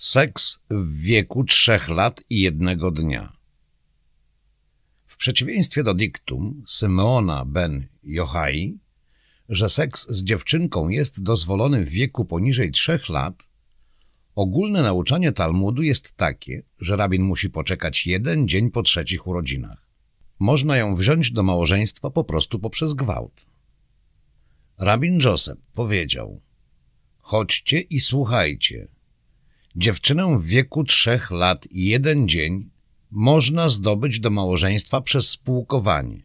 Seks w wieku trzech lat i jednego dnia. W przeciwieństwie do diktum Symeona ben Johai, że seks z dziewczynką jest dozwolony w wieku poniżej trzech lat, ogólne nauczanie Talmudu jest takie, że rabin musi poczekać jeden dzień po trzecich urodzinach. Można ją wziąć do małżeństwa po prostu poprzez gwałt. Rabin Joseph powiedział Chodźcie i słuchajcie – Dziewczynę w wieku trzech lat i jeden dzień można zdobyć do małżeństwa przez spółkowanie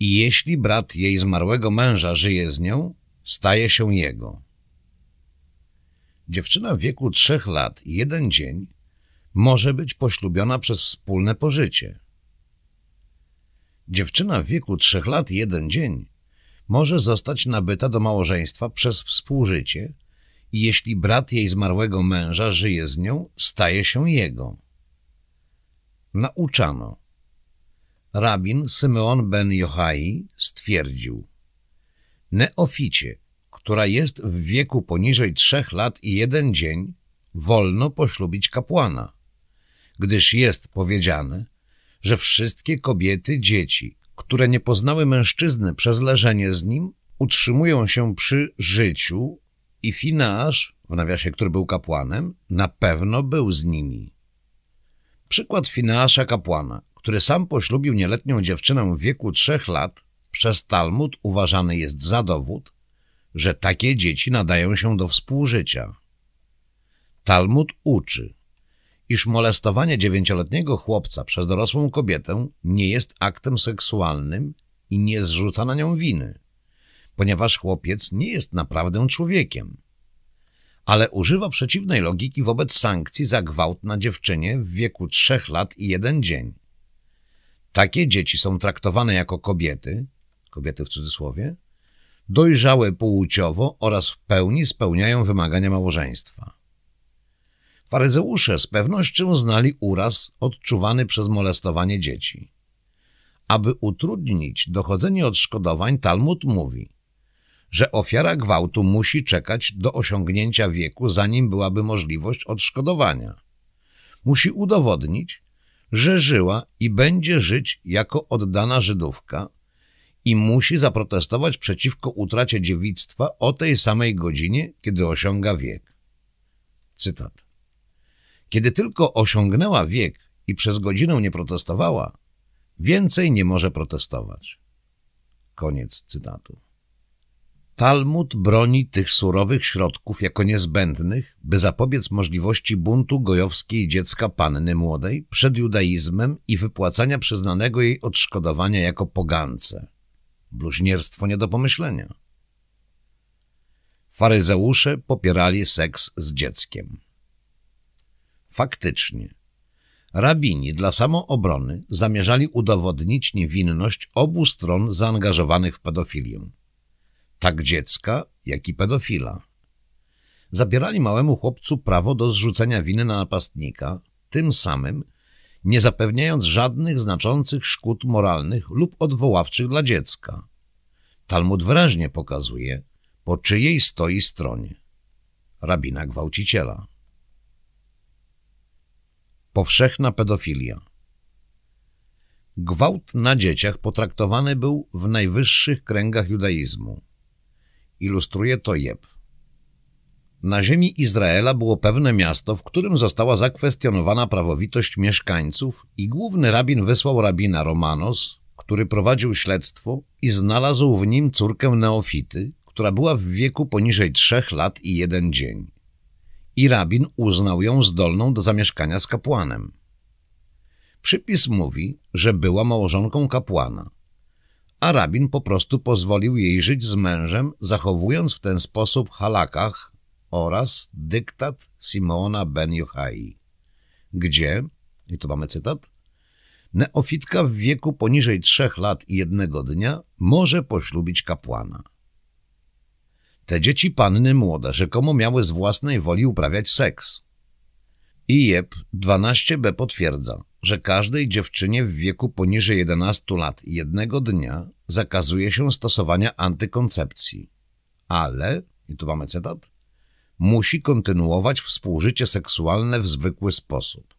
i jeśli brat jej zmarłego męża żyje z nią, staje się jego. Dziewczyna w wieku trzech lat i jeden dzień może być poślubiona przez wspólne pożycie. Dziewczyna w wieku trzech lat i jeden dzień może zostać nabyta do małżeństwa przez współżycie i jeśli brat jej zmarłego męża żyje z nią, staje się jego. Nauczano. Rabin Symeon ben Johai stwierdził Neoficie, która jest w wieku poniżej trzech lat i jeden dzień, wolno poślubić kapłana, gdyż jest powiedziane, że wszystkie kobiety, dzieci, które nie poznały mężczyzny przez leżenie z nim, utrzymują się przy życiu i Finasz, w nawiasie, który był kapłanem, na pewno był z nimi. Przykład Finasza kapłana, który sam poślubił nieletnią dziewczynę w wieku trzech lat, przez Talmud uważany jest za dowód, że takie dzieci nadają się do współżycia. Talmud uczy, iż molestowanie dziewięcioletniego chłopca przez dorosłą kobietę nie jest aktem seksualnym i nie zrzuca na nią winy ponieważ chłopiec nie jest naprawdę człowiekiem. Ale używa przeciwnej logiki wobec sankcji za gwałt na dziewczynie w wieku trzech lat i jeden dzień. Takie dzieci są traktowane jako kobiety, kobiety w cudzysłowie, dojrzałe płciowo oraz w pełni spełniają wymagania małżeństwa. Faryzeusze z pewnością znali uraz odczuwany przez molestowanie dzieci. Aby utrudnić dochodzenie odszkodowań, Talmud mówi że ofiara gwałtu musi czekać do osiągnięcia wieku, zanim byłaby możliwość odszkodowania. Musi udowodnić, że żyła i będzie żyć jako oddana Żydówka i musi zaprotestować przeciwko utracie dziewictwa o tej samej godzinie, kiedy osiąga wiek. Cytat. Kiedy tylko osiągnęła wiek i przez godzinę nie protestowała, więcej nie może protestować. Koniec cytatu. Talmud broni tych surowych środków jako niezbędnych, by zapobiec możliwości buntu gojowskiej dziecka panny młodej przed judaizmem i wypłacania przyznanego jej odszkodowania jako pogance. Bluźnierstwo nie do pomyślenia. Faryzeusze popierali seks z dzieckiem. Faktycznie, rabini dla samoobrony zamierzali udowodnić niewinność obu stron zaangażowanych w pedofilię tak dziecka, jak i pedofila. Zabierali małemu chłopcu prawo do zrzucenia winy na napastnika, tym samym nie zapewniając żadnych znaczących szkód moralnych lub odwoławczych dla dziecka. Talmud wyraźnie pokazuje, po czyjej stoi stronie. Rabina gwałciciela. Powszechna pedofilia Gwałt na dzieciach potraktowany był w najwyższych kręgach judaizmu. Ilustruje to Jeb. Na ziemi Izraela było pewne miasto, w którym została zakwestionowana prawowitość mieszkańców i główny rabin wysłał rabina Romanos, który prowadził śledztwo i znalazł w nim córkę Neofity, która była w wieku poniżej trzech lat i jeden dzień. I rabin uznał ją zdolną do zamieszkania z kapłanem. Przypis mówi, że była małżonką kapłana – a rabin po prostu pozwolił jej żyć z mężem, zachowując w ten sposób halakach oraz dyktat Simona ben Yochai, gdzie, i tu mamy cytat, neofitka w wieku poniżej trzech lat i jednego dnia może poślubić kapłana. Te dzieci panny młode rzekomo miały z własnej woli uprawiać seks. IEP 12b potwierdza, że każdej dziewczynie w wieku poniżej 11 lat jednego dnia zakazuje się stosowania antykoncepcji. Ale, i tu mamy cytat, musi kontynuować współżycie seksualne w zwykły sposób.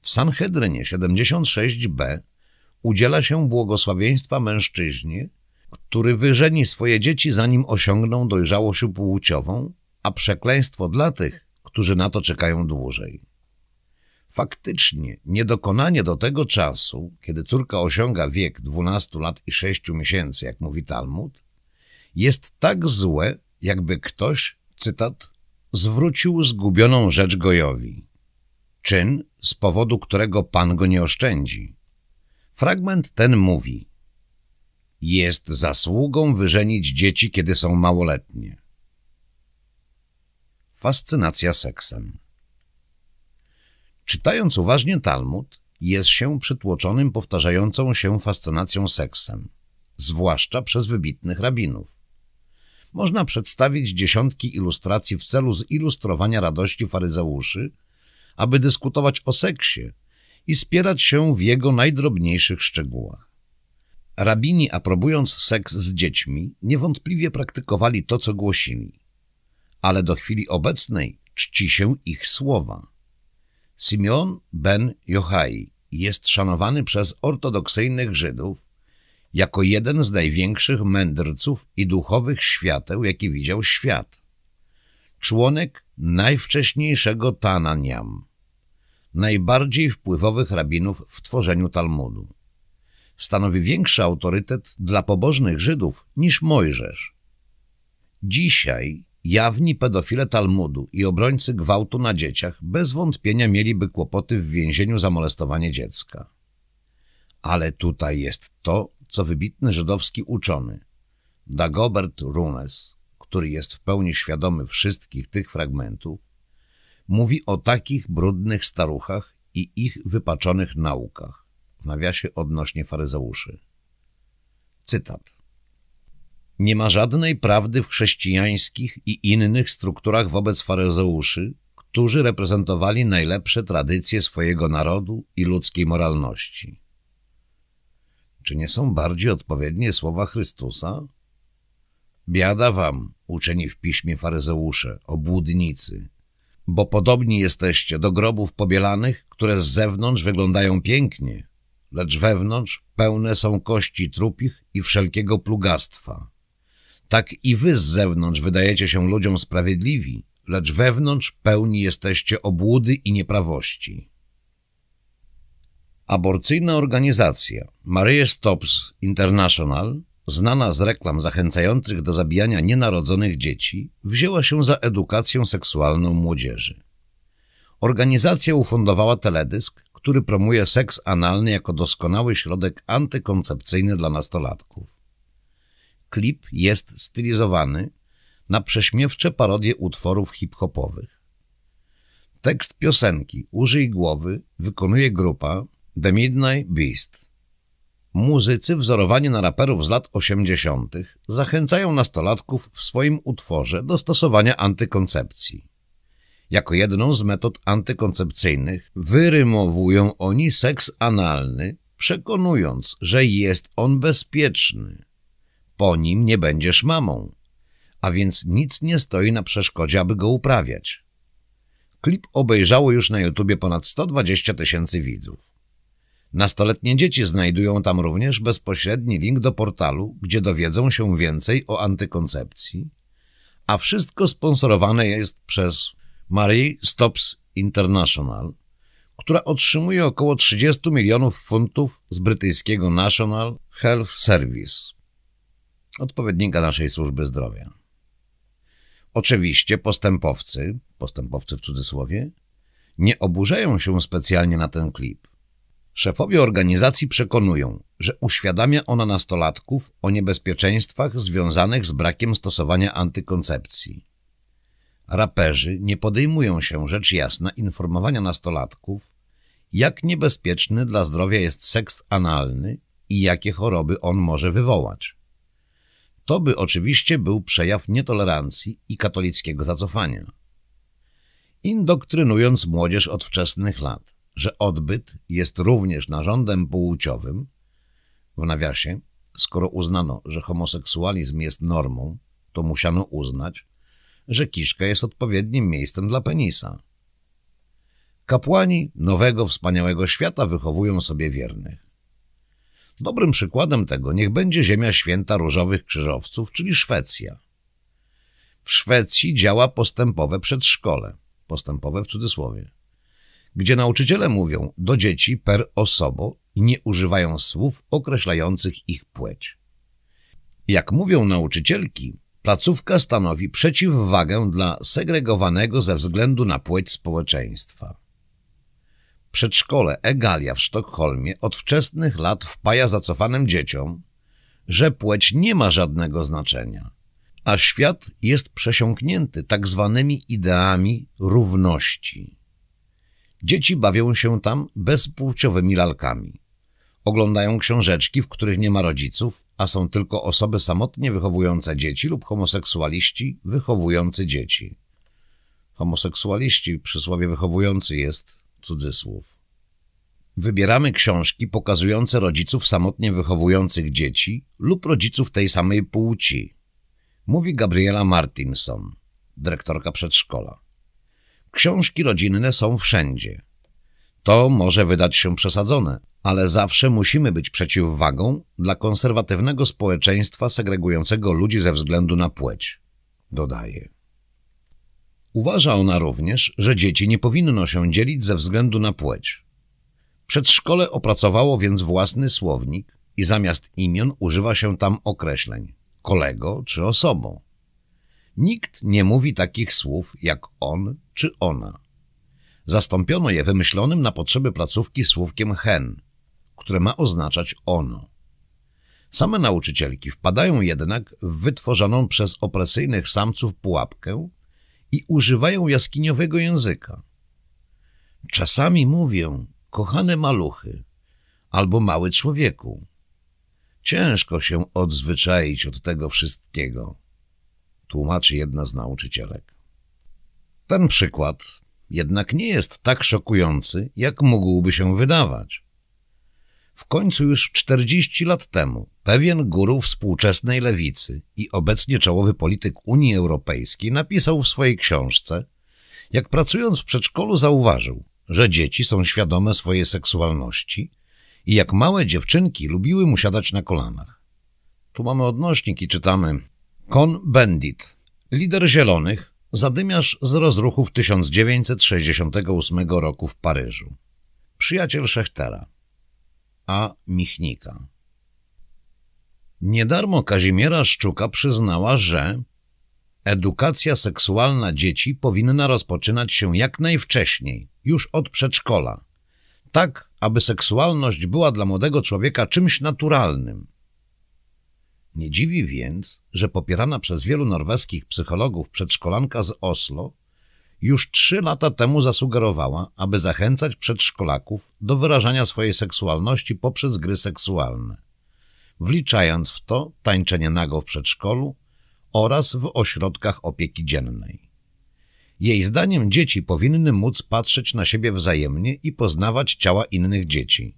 W Sanhedrynie 76b udziela się błogosławieństwa mężczyźnie, który wyżeni swoje dzieci zanim osiągną dojrzałość płciową, a przekleństwo dla tych, którzy na to czekają dłużej. Faktycznie niedokonanie do tego czasu, kiedy córka osiąga wiek 12 lat i 6 miesięcy, jak mówi Talmud, jest tak złe, jakby ktoś, cytat, zwrócił zgubioną rzecz Gojowi. Czyn, z powodu którego Pan go nie oszczędzi. Fragment ten mówi Jest zasługą wyżenić dzieci, kiedy są małoletnie. Fascynacja seksem Czytając uważnie Talmud, jest się przytłoczonym powtarzającą się fascynacją seksem, zwłaszcza przez wybitnych rabinów. Można przedstawić dziesiątki ilustracji w celu zilustrowania radości faryzeuszy, aby dyskutować o seksie i spierać się w jego najdrobniejszych szczegółach. Rabini, aprobując seks z dziećmi, niewątpliwie praktykowali to, co głosili, ale do chwili obecnej czci się ich słowa. Simeon ben Yochai jest szanowany przez ortodoksyjnych Żydów jako jeden z największych mędrców i duchowych świateł, jaki widział świat. Członek najwcześniejszego Tananiam, najbardziej wpływowych rabinów w tworzeniu Talmudu. Stanowi większy autorytet dla pobożnych Żydów niż Mojżesz. Dzisiaj Jawni pedofile Talmudu i obrońcy gwałtu na dzieciach bez wątpienia mieliby kłopoty w więzieniu za molestowanie dziecka. Ale tutaj jest to, co wybitny żydowski uczony, Dagobert Runes, który jest w pełni świadomy wszystkich tych fragmentów, mówi o takich brudnych staruchach i ich wypaczonych naukach, w nawiasie odnośnie faryzeuszy. Cytat. Nie ma żadnej prawdy w chrześcijańskich i innych strukturach wobec faryzeuszy, którzy reprezentowali najlepsze tradycje swojego narodu i ludzkiej moralności. Czy nie są bardziej odpowiednie słowa Chrystusa? Biada wam, uczeni w piśmie faryzeusze, obłudnicy, bo podobni jesteście do grobów pobielanych, które z zewnątrz wyglądają pięknie, lecz wewnątrz pełne są kości trupich i wszelkiego plugastwa. Tak i wy z zewnątrz wydajecie się ludziom sprawiedliwi, lecz wewnątrz pełni jesteście obłudy i nieprawości. Aborcyjna organizacja Maria Stops International, znana z reklam zachęcających do zabijania nienarodzonych dzieci, wzięła się za edukację seksualną młodzieży. Organizacja ufundowała teledysk, który promuje seks analny jako doskonały środek antykoncepcyjny dla nastolatków. Klip jest stylizowany na prześmiewcze parodie utworów hip-hopowych. Tekst piosenki Użyj głowy wykonuje grupa The Midnight Beast. Muzycy wzorowani na raperów z lat 80. zachęcają nastolatków w swoim utworze do stosowania antykoncepcji. Jako jedną z metod antykoncepcyjnych wyrymowują oni seks analny, przekonując, że jest on bezpieczny. Po nim nie będziesz mamą, a więc nic nie stoi na przeszkodzie, aby go uprawiać. Klip obejrzało już na YouTubie ponad 120 tysięcy widzów. Nastoletnie dzieci znajdują tam również bezpośredni link do portalu, gdzie dowiedzą się więcej o antykoncepcji, a wszystko sponsorowane jest przez Marie Stops International, która otrzymuje około 30 milionów funtów z brytyjskiego National Health Service, odpowiednika naszej służby zdrowia. Oczywiście postępowcy, postępowcy w cudzysłowie, nie oburzają się specjalnie na ten klip. Szefowie organizacji przekonują, że uświadamia ona nastolatków o niebezpieczeństwach związanych z brakiem stosowania antykoncepcji. Raperzy nie podejmują się rzecz jasna informowania nastolatków, jak niebezpieczny dla zdrowia jest seks analny i jakie choroby on może wywołać. To by oczywiście był przejaw nietolerancji i katolickiego zacofania. Indoktrynując młodzież od wczesnych lat, że odbyt jest również narządem płciowym, w nawiasie, skoro uznano, że homoseksualizm jest normą, to musiano uznać, że kiszka jest odpowiednim miejscem dla penisa. Kapłani nowego, wspaniałego świata wychowują sobie wiernych. Dobrym przykładem tego niech będzie ziemia święta różowych krzyżowców, czyli Szwecja. W Szwecji działa postępowe przedszkole, postępowe w cudzysłowie, gdzie nauczyciele mówią do dzieci per osobo i nie używają słów określających ich płeć. Jak mówią nauczycielki, placówka stanowi przeciwwagę dla segregowanego ze względu na płeć społeczeństwa. Przedszkole Egalia w Sztokholmie od wczesnych lat wpaja zacofanym dzieciom, że płeć nie ma żadnego znaczenia, a świat jest przesiąknięty tak zwanymi ideami równości. Dzieci bawią się tam bezpłciowymi lalkami. Oglądają książeczki, w których nie ma rodziców, a są tylko osoby samotnie wychowujące dzieci lub homoseksualiści wychowujący dzieci. Homoseksualiści, przysłowie wychowujący jest cudzysłów. Wybieramy książki pokazujące rodziców samotnie wychowujących dzieci lub rodziców tej samej płci. Mówi Gabriela Martinson, dyrektorka przedszkola. Książki rodzinne są wszędzie. To może wydać się przesadzone, ale zawsze musimy być przeciwwagą dla konserwatywnego społeczeństwa segregującego ludzi ze względu na płeć, dodaje. Uważa ona również, że dzieci nie powinno się dzielić ze względu na płeć. Przedszkole opracowało więc własny słownik i zamiast imion używa się tam określeń kolego czy osobą. Nikt nie mówi takich słów jak on czy ona. Zastąpiono je wymyślonym na potrzeby placówki słówkiem hen, które ma oznaczać ono. Same nauczycielki wpadają jednak w wytworzoną przez opresyjnych samców pułapkę i używają jaskiniowego języka. Czasami mówię, kochane maluchy, albo mały człowieku. Ciężko się odzwyczaić od tego wszystkiego, tłumaczy jedna z nauczycielek. Ten przykład jednak nie jest tak szokujący, jak mógłby się wydawać. W końcu już 40 lat temu pewien guru współczesnej lewicy i obecnie czołowy polityk Unii Europejskiej napisał w swojej książce, jak pracując w przedszkolu zauważył, że dzieci są świadome swojej seksualności i jak małe dziewczynki lubiły mu siadać na kolanach. Tu mamy odnośnik i czytamy Con Bendit, lider Zielonych, zadymiarz z rozruchów 1968 roku w Paryżu. Przyjaciel Szechtera. A. Michnika. Niedarmo Kazimiera Szczuka przyznała, że edukacja seksualna dzieci powinna rozpoczynać się jak najwcześniej, już od przedszkola, tak aby seksualność była dla młodego człowieka czymś naturalnym. Nie dziwi więc, że popierana przez wielu norweskich psychologów przedszkolanka z Oslo już trzy lata temu zasugerowała, aby zachęcać przedszkolaków do wyrażania swojej seksualności poprzez gry seksualne, wliczając w to tańczenie nago w przedszkolu oraz w ośrodkach opieki dziennej. Jej zdaniem dzieci powinny móc patrzeć na siebie wzajemnie i poznawać ciała innych dzieci.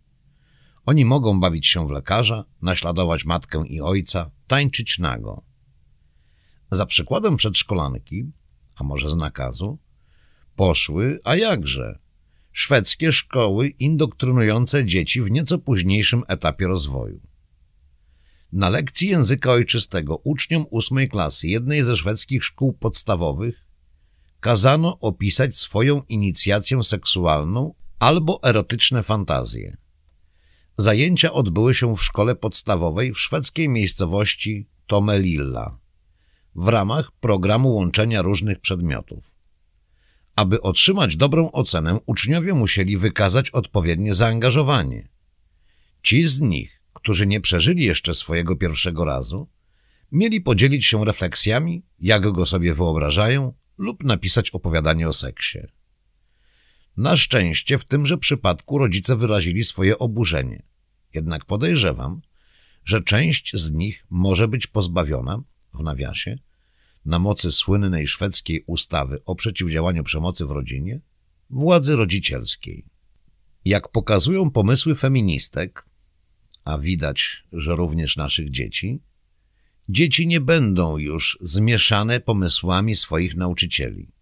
Oni mogą bawić się w lekarza, naśladować matkę i ojca, tańczyć nago. Za przykładem przedszkolanki, a może z nakazu, poszły, a jakże, szwedzkie szkoły indoktrynujące dzieci w nieco późniejszym etapie rozwoju. Na lekcji języka ojczystego uczniom ósmej klasy jednej ze szwedzkich szkół podstawowych kazano opisać swoją inicjację seksualną albo erotyczne fantazje. Zajęcia odbyły się w szkole podstawowej w szwedzkiej miejscowości Tomelilla w ramach programu łączenia różnych przedmiotów. Aby otrzymać dobrą ocenę, uczniowie musieli wykazać odpowiednie zaangażowanie. Ci z nich, którzy nie przeżyli jeszcze swojego pierwszego razu, mieli podzielić się refleksjami, jak go sobie wyobrażają, lub napisać opowiadanie o seksie. Na szczęście w tymże przypadku rodzice wyrazili swoje oburzenie. Jednak podejrzewam, że część z nich może być pozbawiona, w nawiasie, na mocy słynnej szwedzkiej ustawy o przeciwdziałaniu przemocy w rodzinie, władzy rodzicielskiej. Jak pokazują pomysły feministek, a widać, że również naszych dzieci, Dzieci nie będą już zmieszane pomysłami swoich nauczycieli,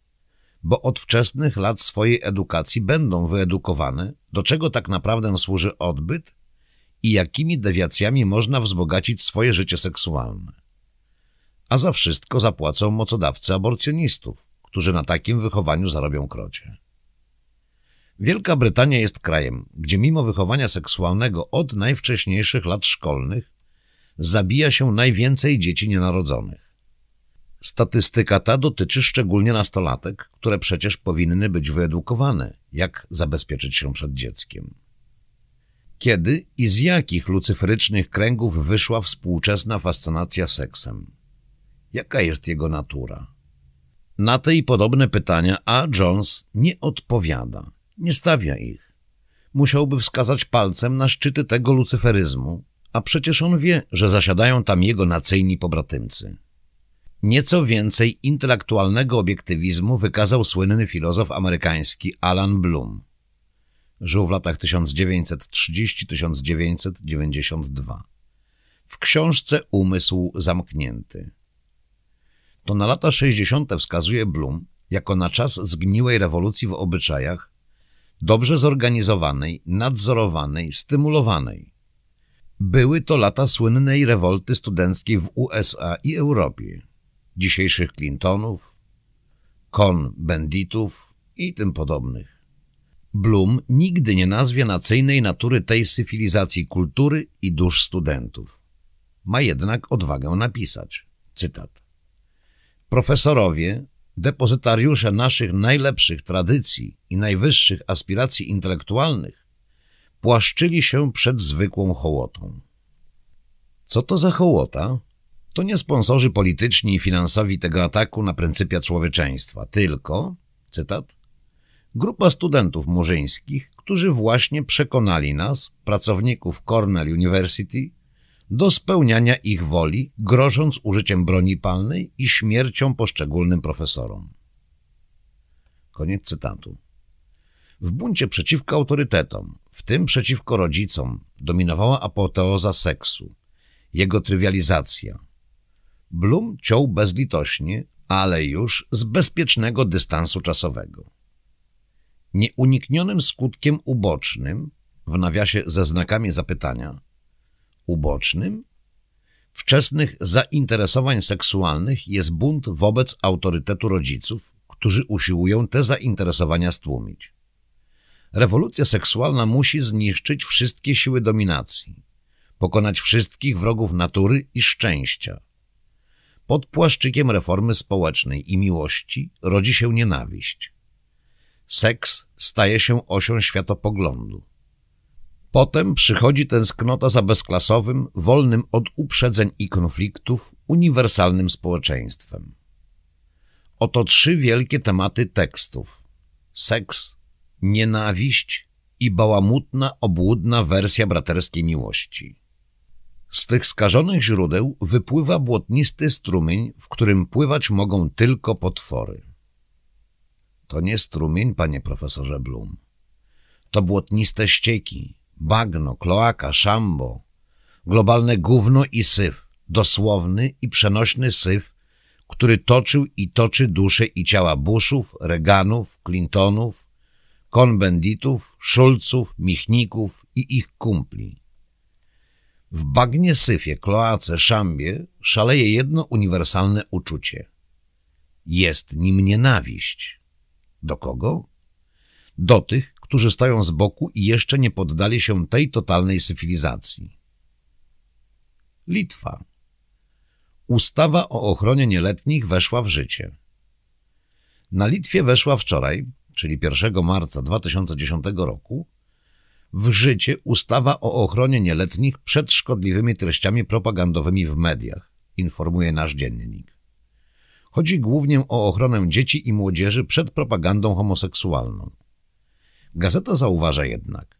bo od wczesnych lat swojej edukacji będą wyedukowane, do czego tak naprawdę służy odbyt i jakimi dewiacjami można wzbogacić swoje życie seksualne. A za wszystko zapłacą mocodawcy aborcjonistów, którzy na takim wychowaniu zarobią krocie. Wielka Brytania jest krajem, gdzie mimo wychowania seksualnego od najwcześniejszych lat szkolnych zabija się najwięcej dzieci nienarodzonych. Statystyka ta dotyczy szczególnie nastolatek, które przecież powinny być wyedukowane, jak zabezpieczyć się przed dzieckiem. Kiedy i z jakich lucyferycznych kręgów wyszła współczesna fascynacja seksem? Jaka jest jego natura? Na te i podobne pytania A. Jones nie odpowiada, nie stawia ich. Musiałby wskazać palcem na szczyty tego lucyferyzmu, a przecież on wie, że zasiadają tam jego nacyjni pobratymcy. Nieco więcej intelektualnego obiektywizmu wykazał słynny filozof amerykański Alan Bloom. Żył w latach 1930-1992. W książce Umysł zamknięty. To na lata 60. wskazuje Bloom jako na czas zgniłej rewolucji w obyczajach, dobrze zorganizowanej, nadzorowanej, stymulowanej. Były to lata słynnej rewolty studenckiej w USA i Europie, dzisiejszych Clintonów, kon banditów i tym podobnych. Bloom nigdy nie nazwie nacyjnej natury tej syfilizacji kultury i dusz studentów. Ma jednak odwagę napisać, cytat. Profesorowie, depozytariusze naszych najlepszych tradycji i najwyższych aspiracji intelektualnych, płaszczyli się przed zwykłą hołotą. Co to za hołota? To nie sponsorzy polityczni i finansowi tego ataku na pryncypia człowieczeństwa, tylko, cytat, grupa studentów murzyńskich, którzy właśnie przekonali nas, pracowników Cornell University, do spełniania ich woli, grożąc użyciem broni palnej i śmiercią poszczególnym profesorom. Koniec cytatu. W buncie przeciwko autorytetom, w tym przeciwko rodzicom, dominowała apoteoza seksu, jego trywializacja. Blum ciął bezlitośnie, ale już z bezpiecznego dystansu czasowego. Nieuniknionym skutkiem ubocznym, w nawiasie ze znakami zapytania, ubocznym, wczesnych zainteresowań seksualnych jest bunt wobec autorytetu rodziców, którzy usiłują te zainteresowania stłumić. Rewolucja seksualna musi zniszczyć wszystkie siły dominacji, pokonać wszystkich wrogów natury i szczęścia. Pod płaszczykiem reformy społecznej i miłości rodzi się nienawiść. Seks staje się osią światopoglądu. Potem przychodzi tęsknota za bezklasowym, wolnym od uprzedzeń i konfliktów, uniwersalnym społeczeństwem. Oto trzy wielkie tematy tekstów. Seks, nienawiść i bałamutna, obłudna wersja braterskiej miłości. Z tych skażonych źródeł wypływa błotnisty strumień, w którym pływać mogą tylko potwory. To nie strumień, panie profesorze Blum. To błotniste ścieki, bagno, kloaka, szambo, globalne gówno i syf, dosłowny i przenośny syf, który toczył i toczy dusze i ciała Bushów, Reganów, Clintonów, konbenditów, Szulców, Michników i ich kumpli. W bagnie syfie, kloace, szambie szaleje jedno uniwersalne uczucie. Jest nim nienawiść. Do kogo? Do tych, którzy stoją z boku i jeszcze nie poddali się tej totalnej syfilizacji. Litwa. Ustawa o ochronie nieletnich weszła w życie. Na Litwie weszła wczoraj, czyli 1 marca 2010 roku, w życie ustawa o ochronie nieletnich przed szkodliwymi treściami propagandowymi w mediach, informuje nasz dziennik. Chodzi głównie o ochronę dzieci i młodzieży przed propagandą homoseksualną. Gazeta zauważa jednak,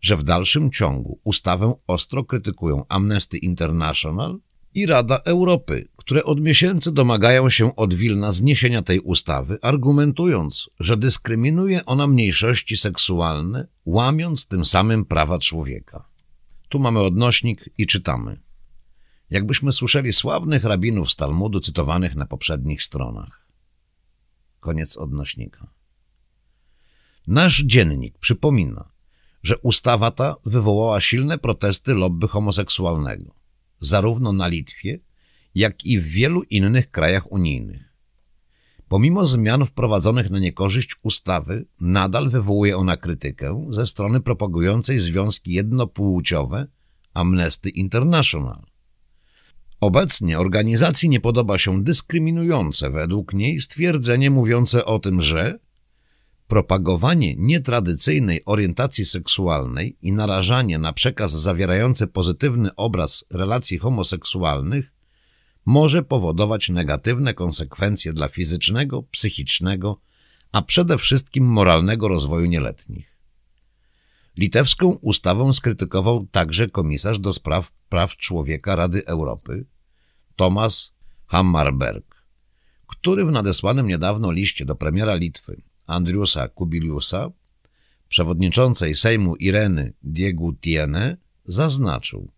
że w dalszym ciągu ustawę ostro krytykują Amnesty International i Rada Europy, które od miesięcy domagają się od Wilna zniesienia tej ustawy, argumentując, że dyskryminuje ona mniejszości seksualne, łamiąc tym samym prawa człowieka. Tu mamy odnośnik i czytamy. jakbyśmy słyszeli sławnych rabinów z Talmudu cytowanych na poprzednich stronach. Koniec odnośnika. Nasz dziennik przypomina, że ustawa ta wywołała silne protesty lobby homoseksualnego, zarówno na Litwie, jak i w wielu innych krajach unijnych. Pomimo zmian wprowadzonych na niekorzyść ustawy, nadal wywołuje ona krytykę ze strony propagującej związki jednopłciowe Amnesty International. Obecnie organizacji nie podoba się dyskryminujące według niej stwierdzenie mówiące o tym, że propagowanie nietradycyjnej orientacji seksualnej i narażanie na przekaz zawierający pozytywny obraz relacji homoseksualnych może powodować negatywne konsekwencje dla fizycznego, psychicznego, a przede wszystkim moralnego rozwoju nieletnich. Litewską ustawę skrytykował także komisarz do spraw praw człowieka Rady Europy, Tomas Hammarberg, który w nadesłanym niedawno liście do premiera Litwy Andriusa Kubiliusa, przewodniczącej Sejmu Ireny Diegutiene, zaznaczył,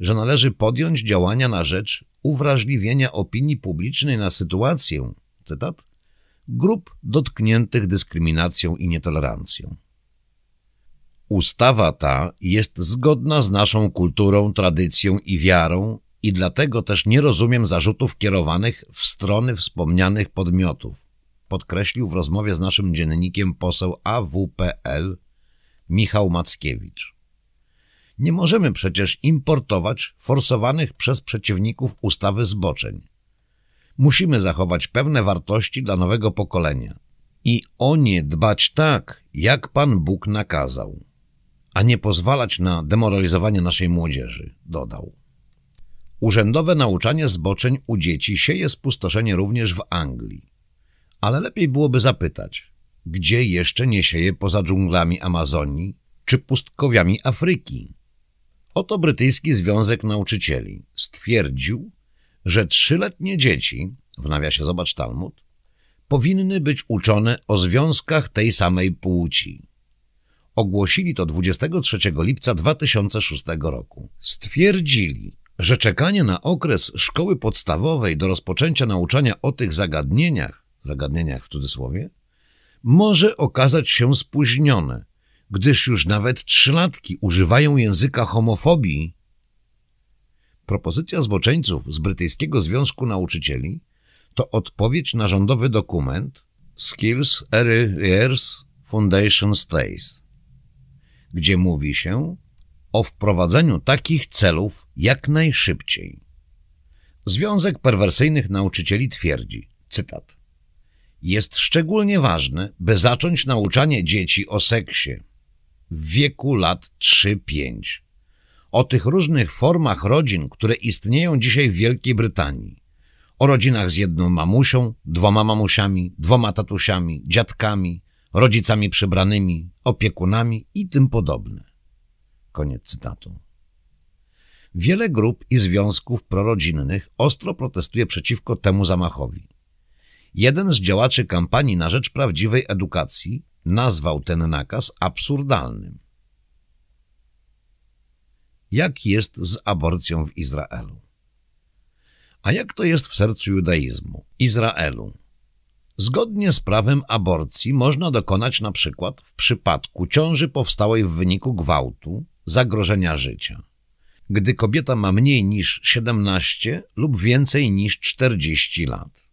że należy podjąć działania na rzecz uwrażliwienia opinii publicznej na sytuację, cytat, grup dotkniętych dyskryminacją i nietolerancją. Ustawa ta jest zgodna z naszą kulturą, tradycją i wiarą i dlatego też nie rozumiem zarzutów kierowanych w strony wspomnianych podmiotów, podkreślił w rozmowie z naszym dziennikiem poseł AWPL Michał Mackiewicz. Nie możemy przecież importować forsowanych przez przeciwników ustawy zboczeń. Musimy zachować pewne wartości dla nowego pokolenia i o nie dbać tak, jak Pan Bóg nakazał, a nie pozwalać na demoralizowanie naszej młodzieży, dodał. Urzędowe nauczanie zboczeń u dzieci sieje spustoszenie również w Anglii. Ale lepiej byłoby zapytać, gdzie jeszcze nie sieje poza dżunglami Amazonii czy pustkowiami Afryki? Oto brytyjski Związek Nauczycieli stwierdził, że trzyletnie dzieci, w nawiasie zobacz Talmud, powinny być uczone o związkach tej samej płci. Ogłosili to 23 lipca 2006 roku. Stwierdzili, że czekanie na okres szkoły podstawowej do rozpoczęcia nauczania o tych zagadnieniach, zagadnieniach w cudzysłowie, może okazać się spóźnione, gdyż już nawet trzylatki używają języka homofobii. Propozycja zboczeńców z Brytyjskiego Związku Nauczycieli to odpowiedź na rządowy dokument Skills Years Foundation Stays, gdzie mówi się o wprowadzeniu takich celów jak najszybciej. Związek Perwersyjnych Nauczycieli twierdzi, cytat, jest szczególnie ważne, by zacząć nauczanie dzieci o seksie w wieku lat 3-5, o tych różnych formach rodzin, które istnieją dzisiaj w Wielkiej Brytanii, o rodzinach z jedną mamusią, dwoma mamusiami, dwoma tatusiami, dziadkami, rodzicami przybranymi, opiekunami i tym podobne. Koniec cytatu. Wiele grup i związków prorodzinnych ostro protestuje przeciwko temu zamachowi. Jeden z działaczy kampanii na rzecz prawdziwej edukacji nazwał ten nakaz absurdalnym. Jak jest z aborcją w Izraelu? A jak to jest w sercu judaizmu, Izraelu? Zgodnie z prawem aborcji można dokonać na przykład w przypadku ciąży powstałej w wyniku gwałtu, zagrożenia życia. Gdy kobieta ma mniej niż 17 lub więcej niż 40 lat.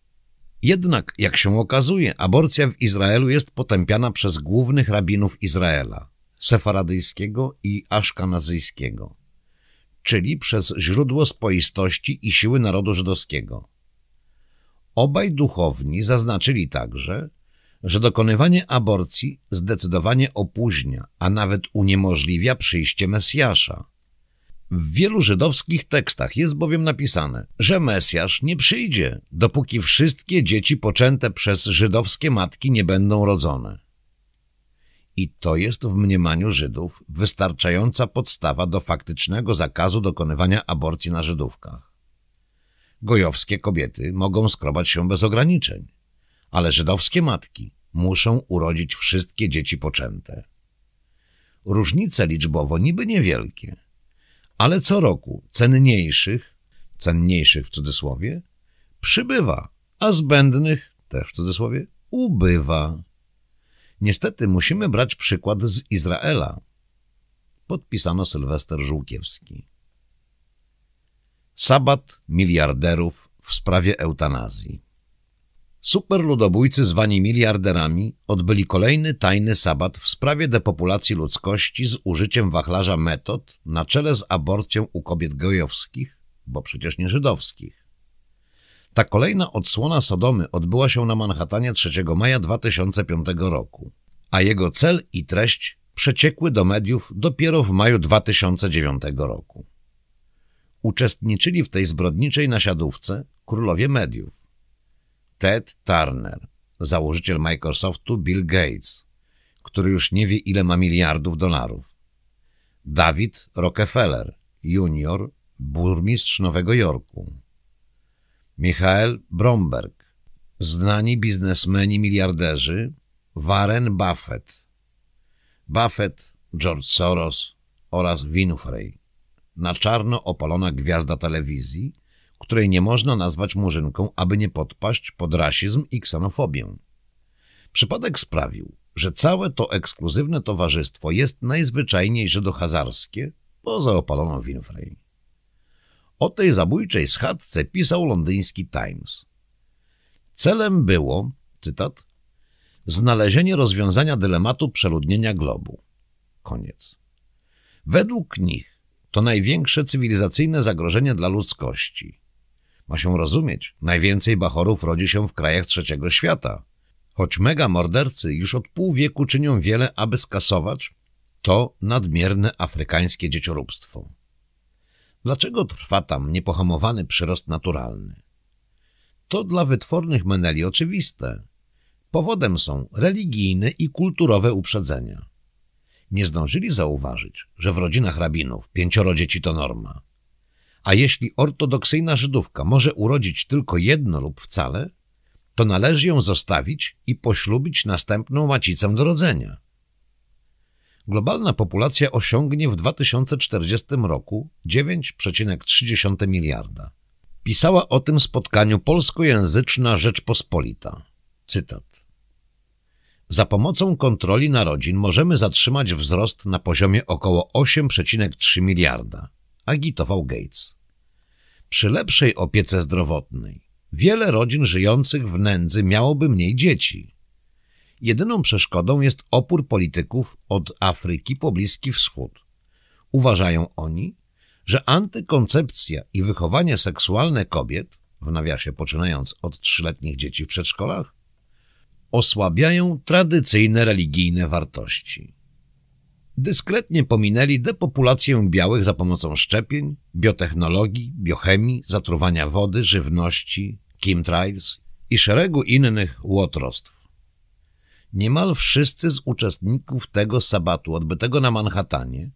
Jednak, jak się okazuje, aborcja w Izraelu jest potępiana przez głównych rabinów Izraela, sefaradyjskiego i aszkanazyjskiego, czyli przez źródło spoistości i siły narodu żydowskiego. Obaj duchowni zaznaczyli także, że dokonywanie aborcji zdecydowanie opóźnia, a nawet uniemożliwia przyjście Mesjasza. W wielu żydowskich tekstach jest bowiem napisane, że Mesjasz nie przyjdzie, dopóki wszystkie dzieci poczęte przez żydowskie matki nie będą rodzone. I to jest w mniemaniu Żydów wystarczająca podstawa do faktycznego zakazu dokonywania aborcji na Żydówkach. Gojowskie kobiety mogą skrobać się bez ograniczeń, ale żydowskie matki muszą urodzić wszystkie dzieci poczęte. Różnice liczbowo niby niewielkie, ale co roku cenniejszych, cenniejszych w cudzysłowie, przybywa, a zbędnych, też w cudzysłowie, ubywa. Niestety musimy brać przykład z Izraela. Podpisano Sylwester Żółkiewski. Sabat miliarderów w sprawie eutanazji. Superludobójcy zwani miliarderami odbyli kolejny tajny sabat w sprawie depopulacji ludzkości z użyciem wachlarza metod na czele z aborcją u kobiet gojowskich, bo przecież nie żydowskich. Ta kolejna odsłona Sodomy odbyła się na Manhattanie 3 maja 2005 roku, a jego cel i treść przeciekły do mediów dopiero w maju 2009 roku. Uczestniczyli w tej zbrodniczej nasiadówce królowie mediów. Ted Turner, założyciel Microsoftu Bill Gates, który już nie wie ile ma miliardów dolarów. David Rockefeller Jr., burmistrz Nowego Jorku. Michael Bromberg, znani biznesmeni miliarderzy Warren Buffett. Buffett, George Soros oraz Winfrey na czarno opalona gwiazda telewizji, której nie można nazwać murzynką, aby nie podpaść pod rasizm i ksenofobię. Przypadek sprawił, że całe to ekskluzywne towarzystwo jest najzwyczajniej żydohazarskie poza opaloną Winfrey. O tej zabójczej schadzce pisał londyński Times. Celem było, cytat, znalezienie rozwiązania dylematu przeludnienia globu. Koniec. Według nich to największe cywilizacyjne zagrożenie dla ludzkości. Ma się rozumieć, najwięcej bachorów rodzi się w krajach trzeciego świata, choć mega mordercy już od pół wieku czynią wiele, aby skasować to nadmierne afrykańskie dziecioróbstwo. Dlaczego trwa tam niepohamowany przyrost naturalny? To dla wytwornych meneli oczywiste. Powodem są religijne i kulturowe uprzedzenia nie zdążyli zauważyć, że w rodzinach rabinów pięcioro dzieci to norma. A jeśli ortodoksyjna Żydówka może urodzić tylko jedno lub wcale, to należy ją zostawić i poślubić następną macicę do rodzenia. Globalna populacja osiągnie w 2040 roku 9,3 miliarda. Pisała o tym spotkaniu polskojęzyczna Rzeczpospolita. Cytat. Za pomocą kontroli narodzin możemy zatrzymać wzrost na poziomie około 8,3 miliarda, agitował Gates. Przy lepszej opiece zdrowotnej wiele rodzin żyjących w nędzy miałoby mniej dzieci. Jedyną przeszkodą jest opór polityków od Afryki po Bliski Wschód. Uważają oni, że antykoncepcja i wychowanie seksualne kobiet, w nawiasie poczynając od trzyletnich dzieci w przedszkolach, osłabiają tradycyjne religijne wartości. Dyskretnie pominęli depopulację białych za pomocą szczepień, biotechnologii, biochemii, zatruwania wody, żywności, chemtrails i szeregu innych łotrostw. Niemal wszyscy z uczestników tego sabatu odbytego na Manhattanie,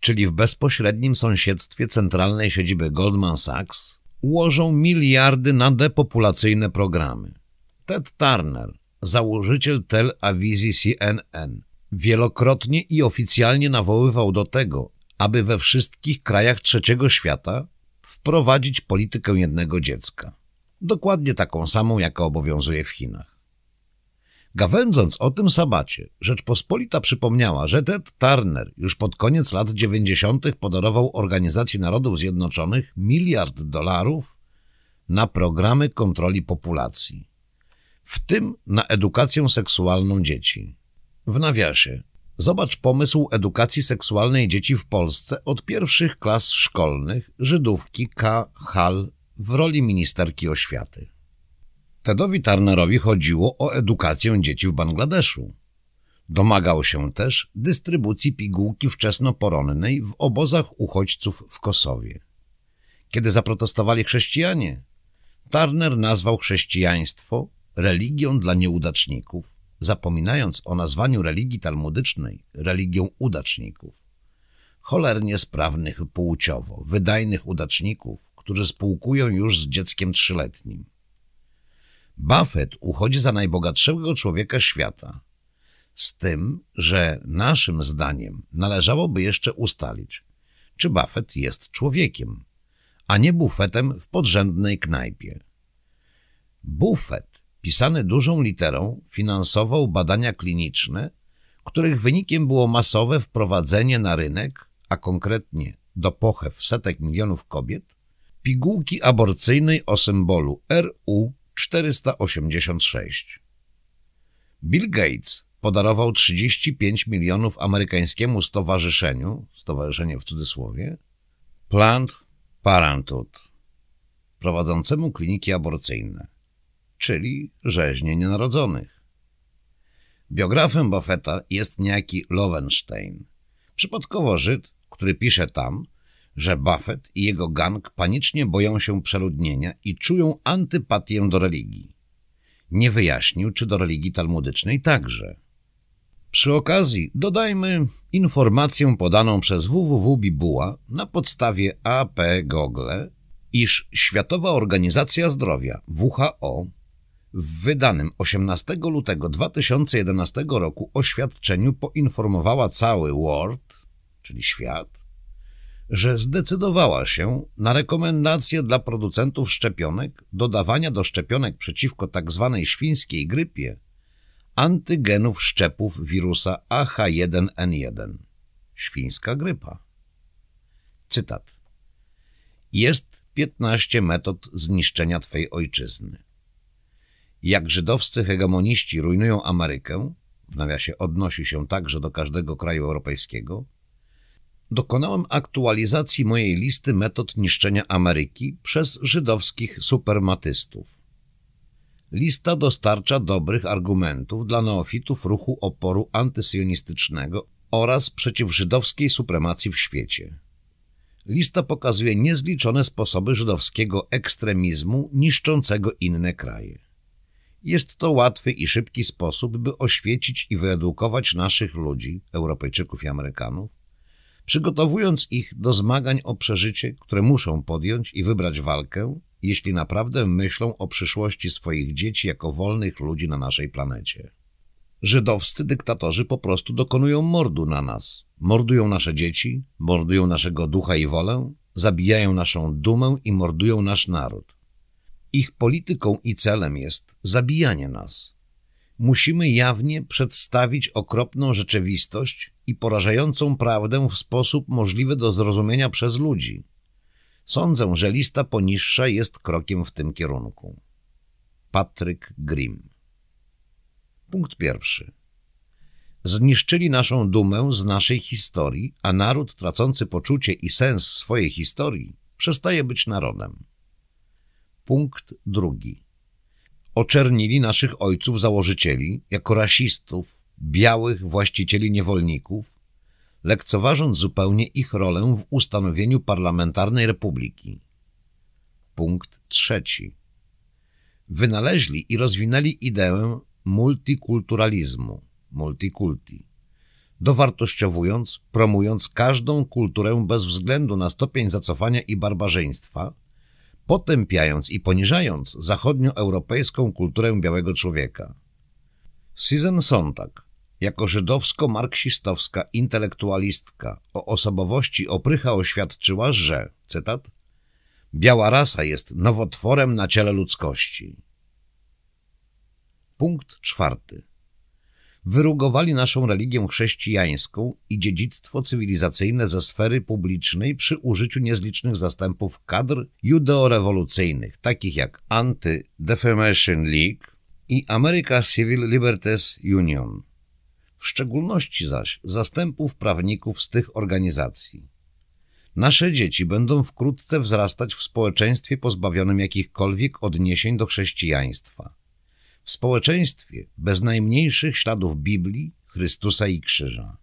czyli w bezpośrednim sąsiedztwie centralnej siedziby Goldman Sachs, ułożą miliardy na depopulacyjne programy. Ted Turner, założyciel tel Avizji CNN, wielokrotnie i oficjalnie nawoływał do tego, aby we wszystkich krajach trzeciego świata wprowadzić politykę jednego dziecka. Dokładnie taką samą, jaka obowiązuje w Chinach. Gawędząc o tym sabacie, Rzeczpospolita przypomniała, że Ted Turner już pod koniec lat 90. podarował Organizacji Narodów Zjednoczonych miliard dolarów na programy kontroli populacji w tym na edukację seksualną dzieci. W nawiasie. Zobacz pomysł edukacji seksualnej dzieci w Polsce od pierwszych klas szkolnych Żydówki K. Hall w roli ministerki oświaty. Tedowi Turnerowi chodziło o edukację dzieci w Bangladeszu. Domagał się też dystrybucji pigułki wczesnoporonnej w obozach uchodźców w Kosowie. Kiedy zaprotestowali chrześcijanie, Turner nazwał chrześcijaństwo religią dla nieudaczników, zapominając o nazwaniu religii talmudycznej religią udaczników. Cholernie sprawnych płciowo, wydajnych udaczników, którzy spółkują już z dzieckiem trzyletnim. Buffett uchodzi za najbogatszego człowieka świata, z tym, że naszym zdaniem należałoby jeszcze ustalić, czy Buffett jest człowiekiem, a nie bufetem w podrzędnej knajpie. Bufet, pisany dużą literą, finansował badania kliniczne, których wynikiem było masowe wprowadzenie na rynek, a konkretnie do pochew setek milionów kobiet, pigułki aborcyjnej o symbolu RU 486. Bill Gates podarował 35 milionów amerykańskiemu stowarzyszeniu, stowarzyszenie w cudzysłowie, Planned Parenthood, prowadzącemu kliniki aborcyjne, czyli rzeźnie nienarodzonych. Biografem Buffetta jest niejaki Lowenstein, przypadkowo Żyd, który pisze tam, że Buffett i jego gang panicznie boją się przeludnienia i czują antypatię do religii. Nie wyjaśnił, czy do religii talmudycznej także. Przy okazji dodajmy informację podaną przez www.bibuła na podstawie AP Google, iż Światowa Organizacja Zdrowia WHO w wydanym 18 lutego 2011 roku oświadczeniu poinformowała cały world, czyli świat, że zdecydowała się na rekomendacje dla producentów szczepionek dodawania do szczepionek przeciwko tzw. Tak świńskiej grypie antygenów szczepów wirusa AH1N1. Świńska grypa. Cytat. Jest 15 metod zniszczenia Twej ojczyzny. Jak żydowscy hegemoniści rujnują Amerykę, w nawiasie odnosi się także do każdego kraju europejskiego, dokonałem aktualizacji mojej listy metod niszczenia Ameryki przez żydowskich supermatystów. Lista dostarcza dobrych argumentów dla neofitów ruchu oporu antysyjonistycznego oraz przeciw żydowskiej supremacji w świecie. Lista pokazuje niezliczone sposoby żydowskiego ekstremizmu niszczącego inne kraje. Jest to łatwy i szybki sposób, by oświecić i wyedukować naszych ludzi, Europejczyków i Amerykanów, przygotowując ich do zmagań o przeżycie, które muszą podjąć i wybrać walkę, jeśli naprawdę myślą o przyszłości swoich dzieci jako wolnych ludzi na naszej planecie. Żydowscy dyktatorzy po prostu dokonują mordu na nas. Mordują nasze dzieci, mordują naszego ducha i wolę, zabijają naszą dumę i mordują nasz naród. Ich polityką i celem jest zabijanie nas. Musimy jawnie przedstawić okropną rzeczywistość i porażającą prawdę w sposób możliwy do zrozumienia przez ludzi. Sądzę, że lista poniższa jest krokiem w tym kierunku. Patryk Grimm Punkt pierwszy. Zniszczyli naszą dumę z naszej historii, a naród tracący poczucie i sens swojej historii przestaje być narodem. Punkt drugi. Oczernili naszych ojców założycieli jako rasistów, białych właścicieli niewolników, lekceważąc zupełnie ich rolę w ustanowieniu parlamentarnej republiki. Punkt trzeci. Wynaleźli i rozwinęli ideę multikulturalizmu, multikulti, dowartościowując, promując każdą kulturę bez względu na stopień zacofania i barbarzyństwa, potępiając i poniżając zachodnioeuropejską kulturę białego człowieka. Susan Sontag, jako żydowsko-marksistowska intelektualistka o osobowości oprycha oświadczyła, że, cytat, biała rasa jest nowotworem na ciele ludzkości. Punkt czwarty. Wyrugowali naszą religię chrześcijańską i dziedzictwo cywilizacyjne ze sfery publicznej przy użyciu niezlicznych zastępów kadr judeorewolucyjnych, takich jak Anti-Defamation League i America Civil Liberties Union, w szczególności zaś zastępów prawników z tych organizacji. Nasze dzieci będą wkrótce wzrastać w społeczeństwie pozbawionym jakichkolwiek odniesień do chrześcijaństwa w społeczeństwie bez najmniejszych śladów Biblii, Chrystusa i krzyża.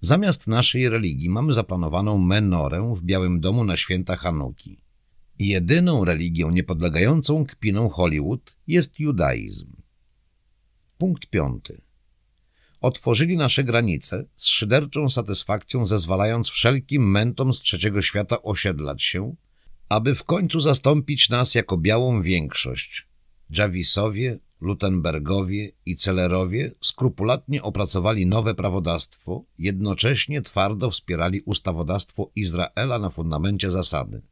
Zamiast naszej religii mamy zaplanowaną menorę w Białym Domu na święta Hanuki. Jedyną religią niepodlegającą kpiną Hollywood jest judaizm. Punkt piąty. Otworzyli nasze granice z szyderczą satysfakcją zezwalając wszelkim mentom z trzeciego świata osiedlać się, aby w końcu zastąpić nas jako białą większość, Javisowie, Lutenbergowie i Celerowie skrupulatnie opracowali nowe prawodawstwo, jednocześnie twardo wspierali ustawodawstwo Izraela na fundamencie zasady.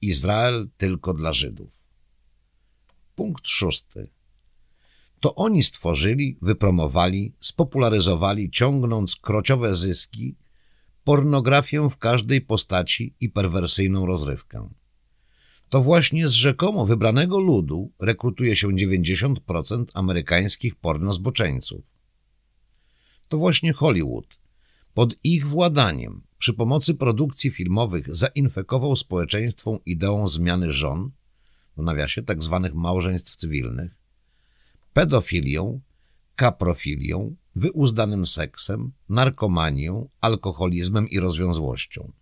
Izrael tylko dla Żydów. Punkt szósty. To oni stworzyli, wypromowali, spopularyzowali, ciągnąc krociowe zyski, pornografię w każdej postaci i perwersyjną rozrywkę. To właśnie z rzekomo wybranego ludu rekrutuje się 90% amerykańskich pornozboczeńców. To właśnie Hollywood, pod ich władaniem, przy pomocy produkcji filmowych zainfekował społeczeństwo ideą zmiany żon, w nawiasie tzw. Tak małżeństw cywilnych, pedofilią, kaprofilią, wyuzdanym seksem, narkomanią, alkoholizmem i rozwiązłością.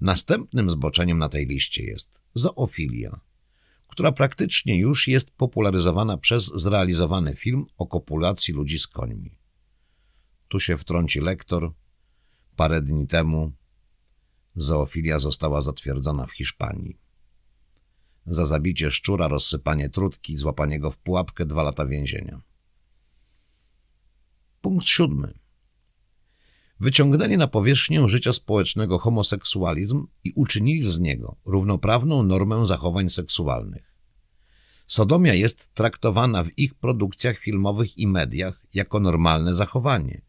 Następnym zboczeniem na tej liście jest zoofilia, która praktycznie już jest popularyzowana przez zrealizowany film o kopulacji ludzi z końmi. Tu się wtrąci lektor. Parę dni temu zoofilia została zatwierdzona w Hiszpanii. Za zabicie szczura, rozsypanie trutki, złapanie go w pułapkę, dwa lata więzienia. Punkt siódmy. Wyciągnęli na powierzchnię życia społecznego homoseksualizm i uczynili z niego równoprawną normę zachowań seksualnych. Sodomia jest traktowana w ich produkcjach filmowych i mediach jako normalne zachowanie,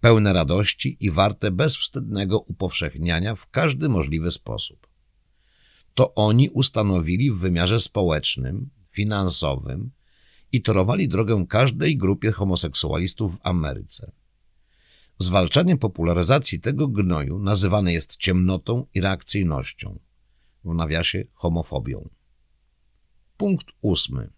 pełne radości i warte bezwstydnego upowszechniania w każdy możliwy sposób. To oni ustanowili w wymiarze społecznym, finansowym i torowali drogę każdej grupie homoseksualistów w Ameryce. Zwalczanie popularyzacji tego gnoju nazywane jest ciemnotą i reakcyjnością, w nawiasie homofobią. Punkt ósmy.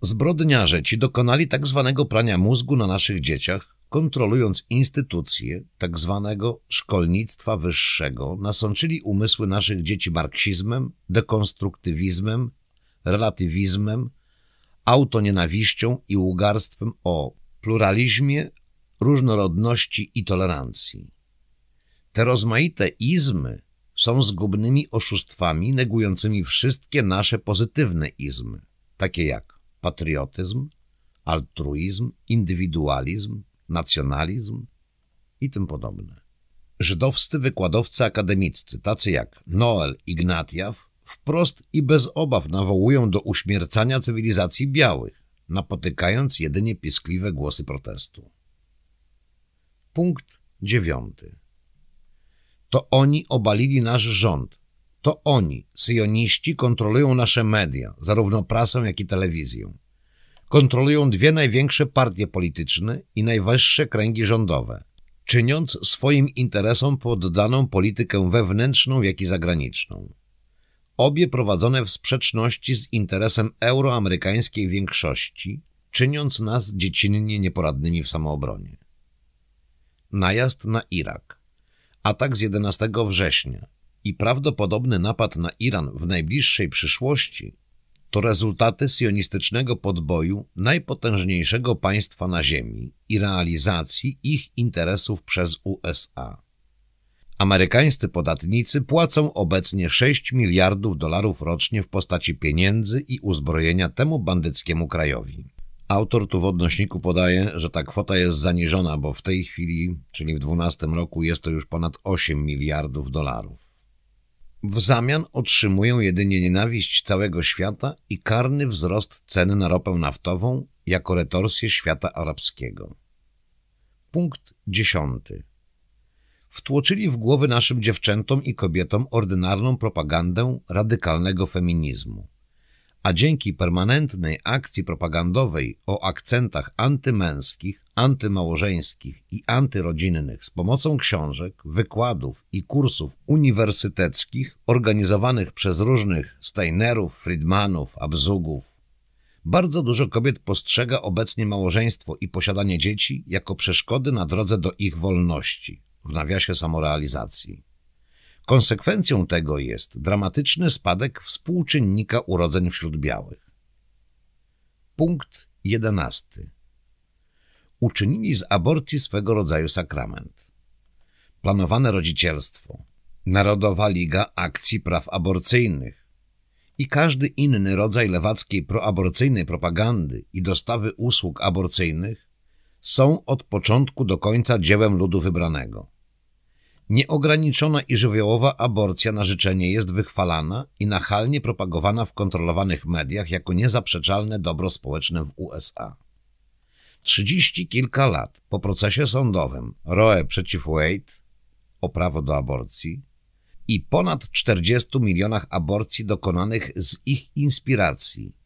Zbrodniarze ci dokonali tak zwanego prania mózgu na naszych dzieciach, kontrolując instytucje tak zwanego szkolnictwa wyższego, nasączyli umysły naszych dzieci marksizmem, dekonstruktywizmem, relatywizmem, autonienawiścią i ługarstwem o pluralizmie, różnorodności i tolerancji. Te rozmaite izmy są zgubnymi oszustwami negującymi wszystkie nasze pozytywne izmy, takie jak patriotyzm, altruizm, indywidualizm, nacjonalizm i tym podobne. Żydowscy wykładowcy akademiccy, tacy jak Noel Ignatiew, wprost i bez obaw nawołują do uśmiercania cywilizacji białych, napotykając jedynie piskliwe głosy protestu. Punkt dziewiąty. To oni obalili nasz rząd. To oni, syjoniści, kontrolują nasze media, zarówno prasę, jak i telewizję. Kontrolują dwie największe partie polityczne i najwyższe kręgi rządowe, czyniąc swoim interesom poddaną politykę wewnętrzną, jak i zagraniczną. Obie prowadzone w sprzeczności z interesem euroamerykańskiej większości, czyniąc nas dziecinnie nieporadnymi w samoobronie najazd na Irak, atak z 11 września i prawdopodobny napad na Iran w najbliższej przyszłości to rezultaty sionistycznego podboju najpotężniejszego państwa na Ziemi i realizacji ich interesów przez USA. Amerykańscy podatnicy płacą obecnie 6 miliardów dolarów rocznie w postaci pieniędzy i uzbrojenia temu bandyckiemu krajowi. Autor tu w odnośniku podaje, że ta kwota jest zaniżona, bo w tej chwili, czyli w 2012 roku, jest to już ponad 8 miliardów dolarów. W zamian otrzymują jedynie nienawiść całego świata i karny wzrost ceny na ropę naftową jako retorsję świata arabskiego. Punkt dziesiąty. Wtłoczyli w głowy naszym dziewczętom i kobietom ordynarną propagandę radykalnego feminizmu a dzięki permanentnej akcji propagandowej o akcentach antymęskich, antymałżeńskich i antyrodzinnych z pomocą książek, wykładów i kursów uniwersyteckich organizowanych przez różnych Steinerów, Friedmanów, Abzugów, bardzo dużo kobiet postrzega obecnie małżeństwo i posiadanie dzieci jako przeszkody na drodze do ich wolności, w nawiasie samorealizacji. Konsekwencją tego jest dramatyczny spadek współczynnika urodzeń wśród białych. Punkt jedenasty. Uczynili z aborcji swego rodzaju sakrament. Planowane rodzicielstwo, Narodowa Liga Akcji Praw Aborcyjnych i każdy inny rodzaj lewackiej proaborcyjnej propagandy i dostawy usług aborcyjnych są od początku do końca dziełem ludu wybranego. Nieograniczona i żywiołowa aborcja na życzenie jest wychwalana i nachalnie propagowana w kontrolowanych mediach jako niezaprzeczalne dobro społeczne w USA. Trzydzieści kilka lat po procesie sądowym Roe przeciw Wade o prawo do aborcji i ponad 40 milionach aborcji dokonanych z ich inspiracji.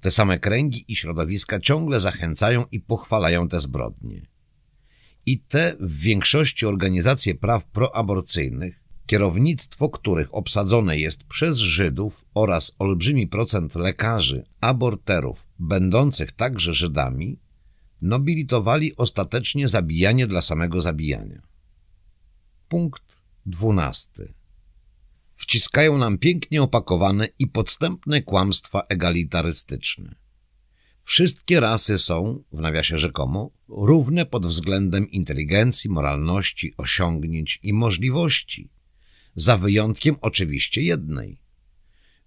Te same kręgi i środowiska ciągle zachęcają i pochwalają te zbrodnie. I te w większości organizacje praw proaborcyjnych, kierownictwo których obsadzone jest przez Żydów oraz olbrzymi procent lekarzy, aborterów, będących także Żydami, nobilitowali ostatecznie zabijanie dla samego zabijania. Punkt dwunasty. Wciskają nam pięknie opakowane i podstępne kłamstwa egalitarystyczne. Wszystkie rasy są, w nawiasie rzekomo, równe pod względem inteligencji, moralności, osiągnięć i możliwości, za wyjątkiem oczywiście jednej.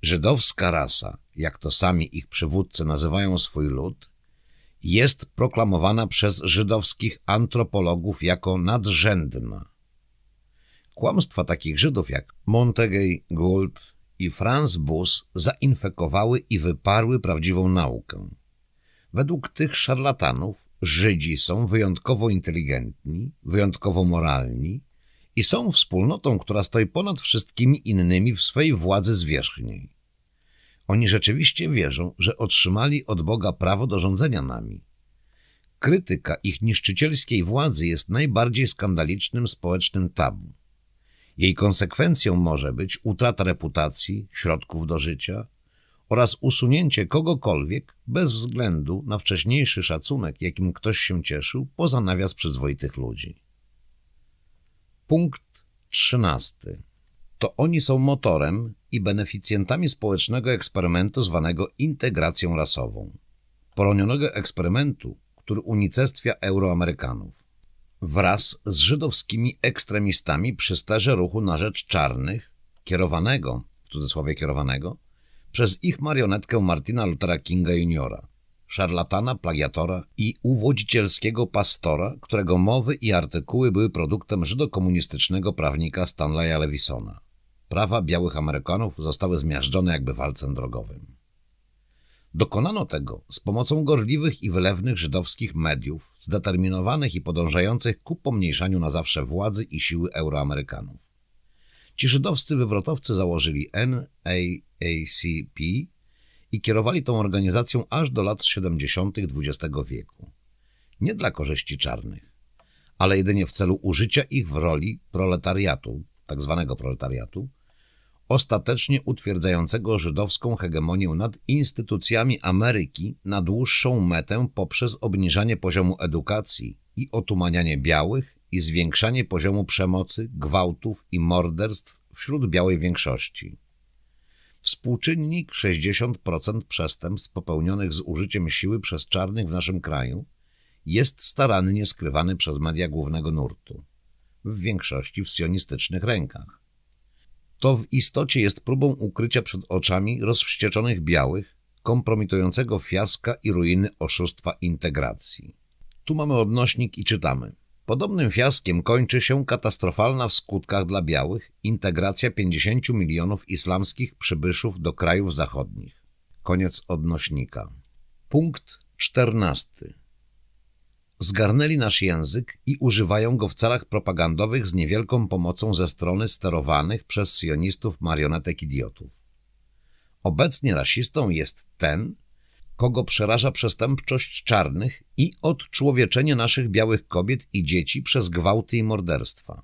Żydowska rasa, jak to sami ich przywódcy nazywają swój lud, jest proklamowana przez żydowskich antropologów jako nadrzędna. Kłamstwa takich Żydów jak Montegay, Gould i Franz Bus zainfekowały i wyparły prawdziwą naukę. Według tych szarlatanów Żydzi są wyjątkowo inteligentni, wyjątkowo moralni i są wspólnotą, która stoi ponad wszystkimi innymi w swej władzy zwierzchniej. Oni rzeczywiście wierzą, że otrzymali od Boga prawo do rządzenia nami. Krytyka ich niszczycielskiej władzy jest najbardziej skandalicznym społecznym tabu. Jej konsekwencją może być utrata reputacji, środków do życia oraz usunięcie kogokolwiek bez względu na wcześniejszy szacunek, jakim ktoś się cieszył, poza nawias przyzwoitych ludzi. Punkt trzynasty. To oni są motorem i beneficjentami społecznego eksperymentu zwanego integracją rasową. Poronionego eksperymentu, który unicestwia Euroamerykanów. Wraz z żydowskimi ekstremistami przy sterze ruchu na rzecz czarnych, kierowanego, w cudzysłowie kierowanego, przez ich marionetkę Martina Luthera Kinga Jr., szarlatana, plagiatora i uwodzicielskiego pastora, którego mowy i artykuły były produktem żydokomunistycznego prawnika Stanleya Levisona. Prawa białych Amerykanów zostały zmiażdżone jakby walcem drogowym. Dokonano tego z pomocą gorliwych i wylewnych żydowskich mediów, zdeterminowanych i podążających ku pomniejszaniu na zawsze władzy i siły euroamerykanów. Ci żydowscy wywrotowcy założyli NAACP i kierowali tą organizacją aż do lat 70. XX wieku. Nie dla korzyści czarnych, ale jedynie w celu użycia ich w roli proletariatu, tak zwanego proletariatu, ostatecznie utwierdzającego żydowską hegemonię nad instytucjami Ameryki na dłuższą metę poprzez obniżanie poziomu edukacji i otumanianie białych i zwiększanie poziomu przemocy, gwałtów i morderstw wśród białej większości. Współczynnik 60% przestępstw popełnionych z użyciem siły przez czarnych w naszym kraju jest starannie skrywany przez media głównego nurtu, w większości w sionistycznych rękach. To w istocie jest próbą ukrycia przed oczami rozwścieczonych białych, kompromitującego fiaska i ruiny oszustwa integracji. Tu mamy odnośnik i czytamy. Podobnym fiaskiem kończy się katastrofalna w skutkach dla białych integracja 50 milionów islamskich przybyszów do krajów zachodnich. Koniec odnośnika. Punkt 14 zgarnęli nasz język i używają go w celach propagandowych z niewielką pomocą ze strony sterowanych przez sionistów marionetek idiotów. Obecnie rasistą jest ten, kogo przeraża przestępczość czarnych i odczłowieczenie naszych białych kobiet i dzieci przez gwałty i morderstwa.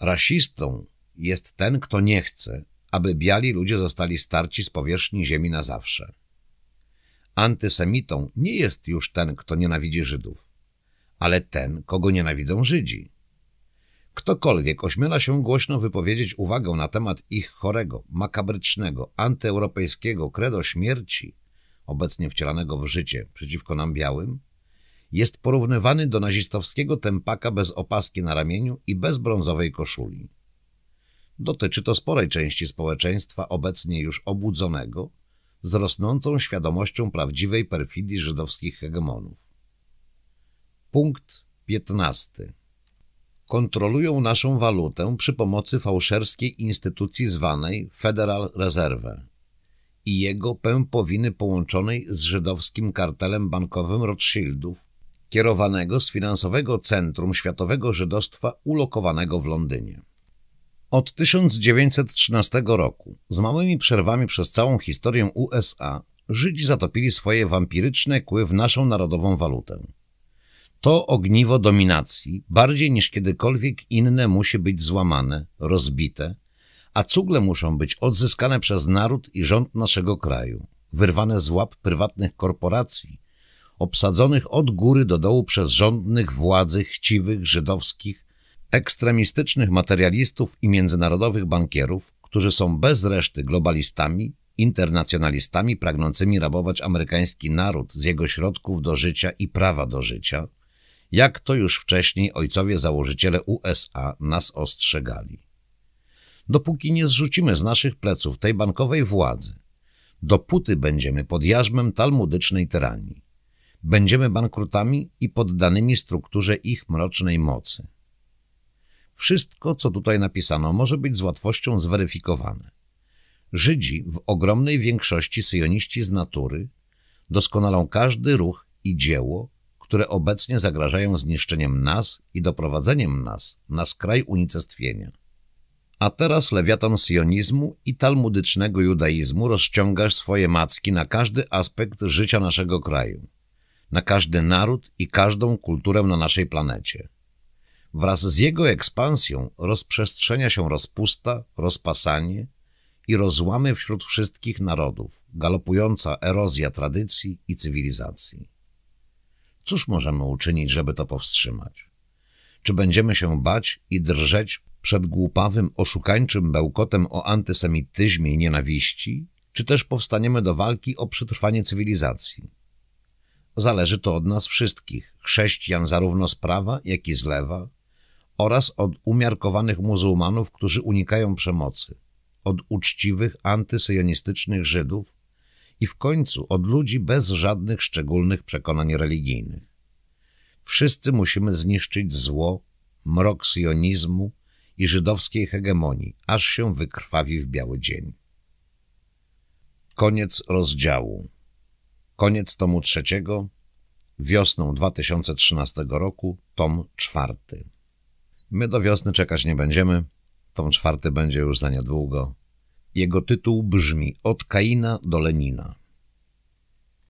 Rasistą jest ten, kto nie chce, aby biali ludzie zostali starci z powierzchni ziemi na zawsze. Antysemitą nie jest już ten, kto nienawidzi Żydów, ale ten, kogo nienawidzą Żydzi. Ktokolwiek ośmiela się głośno wypowiedzieć uwagę na temat ich chorego, makabrycznego, antyeuropejskiego credo śmierci, obecnie wcielanego w życie przeciwko nam białym, jest porównywany do nazistowskiego tempaka bez opaski na ramieniu i bez brązowej koszuli. Dotyczy to sporej części społeczeństwa obecnie już obudzonego, z rosnącą świadomością prawdziwej perfidii żydowskich hegemonów. Punkt 15. kontrolują naszą walutę przy pomocy fałszerskiej instytucji zwanej Federal Reserve i jego pępowiny połączonej z żydowskim kartelem bankowym Rothschildów, kierowanego z finansowego centrum światowego żydostwa ulokowanego w Londynie. Od 1913 roku, z małymi przerwami przez całą historię USA, Żydzi zatopili swoje wampiryczne kły w naszą narodową walutę. To ogniwo dominacji bardziej niż kiedykolwiek inne musi być złamane, rozbite, a cugle muszą być odzyskane przez naród i rząd naszego kraju, wyrwane z łap prywatnych korporacji, obsadzonych od góry do dołu przez rządnych władzy chciwych, żydowskich, ekstremistycznych materialistów i międzynarodowych bankierów, którzy są bez reszty globalistami, internacjonalistami pragnącymi rabować amerykański naród z jego środków do życia i prawa do życia, jak to już wcześniej ojcowie założyciele USA nas ostrzegali. Dopóki nie zrzucimy z naszych pleców tej bankowej władzy, dopóty będziemy pod jarzmem talmudycznej tyranii. Będziemy bankrutami i poddanymi strukturze ich mrocznej mocy. Wszystko, co tutaj napisano, może być z łatwością zweryfikowane. Żydzi, w ogromnej większości syjoniści z natury, doskonalą każdy ruch i dzieło, które obecnie zagrażają zniszczeniem nas i doprowadzeniem nas na skraj unicestwienia. A teraz lewiatan sionizmu i talmudycznego judaizmu rozciągasz swoje macki na każdy aspekt życia naszego kraju, na każdy naród i każdą kulturę na naszej planecie. Wraz z jego ekspansją rozprzestrzenia się rozpusta, rozpasanie i rozłamy wśród wszystkich narodów, galopująca erozja tradycji i cywilizacji. Cóż możemy uczynić, żeby to powstrzymać? Czy będziemy się bać i drżeć przed głupawym, oszukańczym bełkotem o antysemityzmie i nienawiści, czy też powstaniemy do walki o przetrwanie cywilizacji? Zależy to od nas wszystkich, chrześcijan zarówno z prawa, jak i z lewa, oraz od umiarkowanych muzułmanów, którzy unikają przemocy, od uczciwych, antysyjonistycznych Żydów i w końcu od ludzi bez żadnych szczególnych przekonań religijnych. Wszyscy musimy zniszczyć zło, mrok syjonizmu i żydowskiej hegemonii, aż się wykrwawi w biały dzień. Koniec rozdziału. Koniec tomu trzeciego, wiosną 2013 roku, tom czwarty. My do wiosny czekać nie będziemy, tom czwarty będzie już za niedługo. Jego tytuł brzmi Od Kaina do Lenina.